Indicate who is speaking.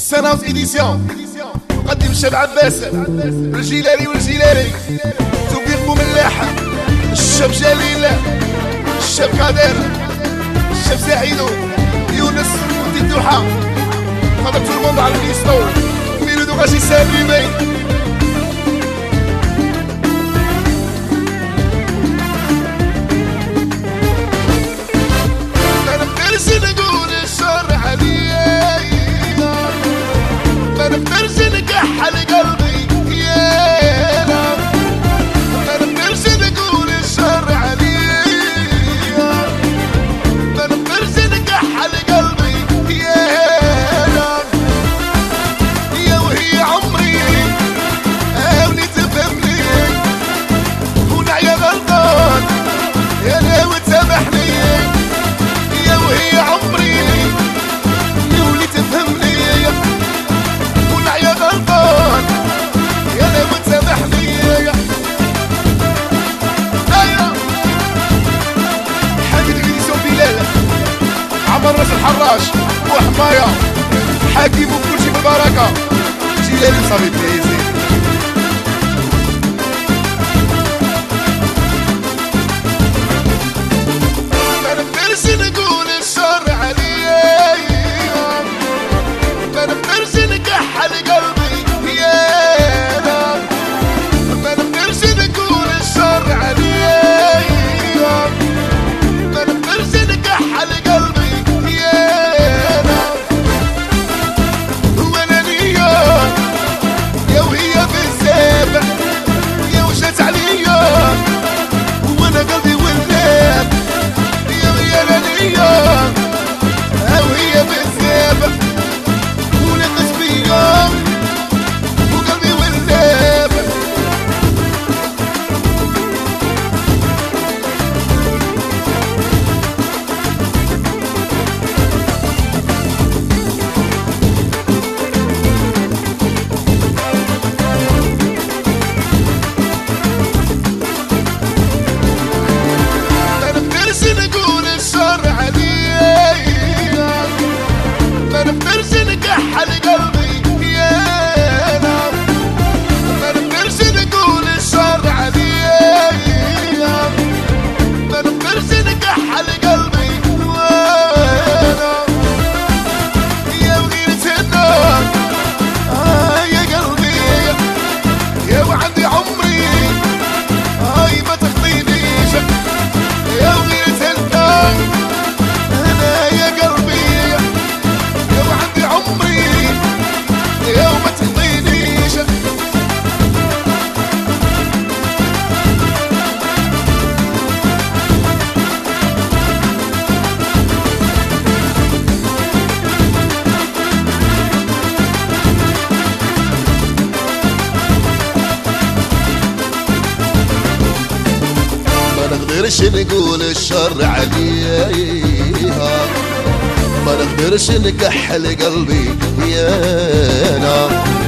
Speaker 1: سناوس إديسيون قدم الشاب عباس الجيلاني والجيلاني توفيق ملاحة الشاب جليل الشاب قادر الشاب سعيدو يونس ودي الدوحة خاطر تو الموند على الكيستو ميلودو غاشي سالمي راس وحماية حاكم وكل شيء بالبركة جيلاني صافي بليزي ما نقدرش نقول
Speaker 2: نقدرش نقول الشر عليها. ما نقدرش نكحل قلبي يا نار